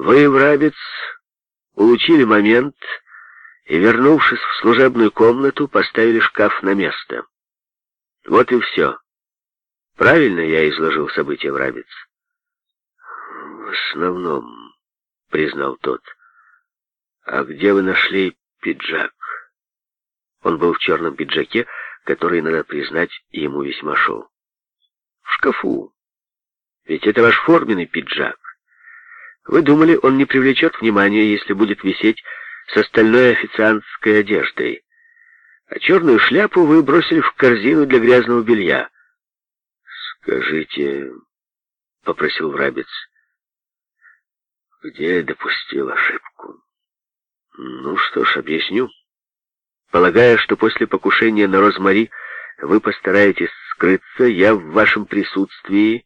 Вы, Врабец, улучили момент и, вернувшись в служебную комнату, поставили шкаф на место. Вот и все. Правильно я изложил события, Врабец? В основном, признал тот. А где вы нашли пиджак? Он был в черном пиджаке, который, надо признать, ему весьма шел. В шкафу. Ведь это ваш форменный пиджак. Вы думали, он не привлечет внимания, если будет висеть с остальной официантской одеждой. А черную шляпу вы бросили в корзину для грязного белья. «Скажите», — попросил Врабец, — «где я допустил ошибку?» «Ну что ж, объясню. Полагая, что после покушения на Розмари вы постараетесь скрыться, я в вашем присутствии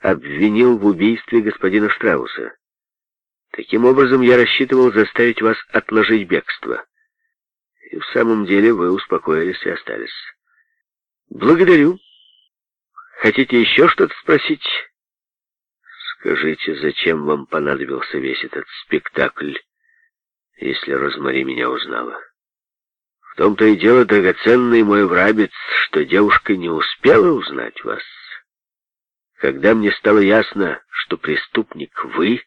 обвинил в убийстве господина Штрауса. Таким образом, я рассчитывал заставить вас отложить бегство. И в самом деле вы успокоились и остались. Благодарю. Хотите еще что-то спросить? Скажите, зачем вам понадобился весь этот спектакль, если Розмари меня узнала? В том-то и дело, драгоценный мой врабец, что девушка не успела узнать вас. Когда мне стало ясно, что преступник вы,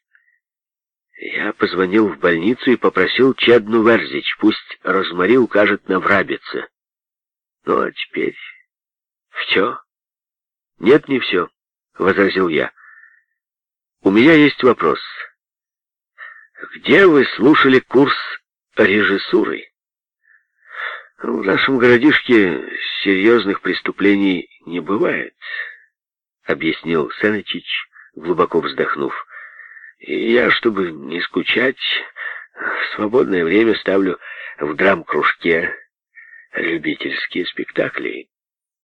я позвонил в больницу и попросил Чедну Верзич, пусть Розмари укажет на врабица. Ну, а теперь все. Нет, не все, возразил я. У меня есть вопрос. Где вы слушали курс режиссуры? В нашем городишке серьезных преступлений не бывает, объяснил Сенечич, глубоко вздохнув. И я, чтобы не скучать, в свободное время ставлю в драм-кружке любительские спектакли.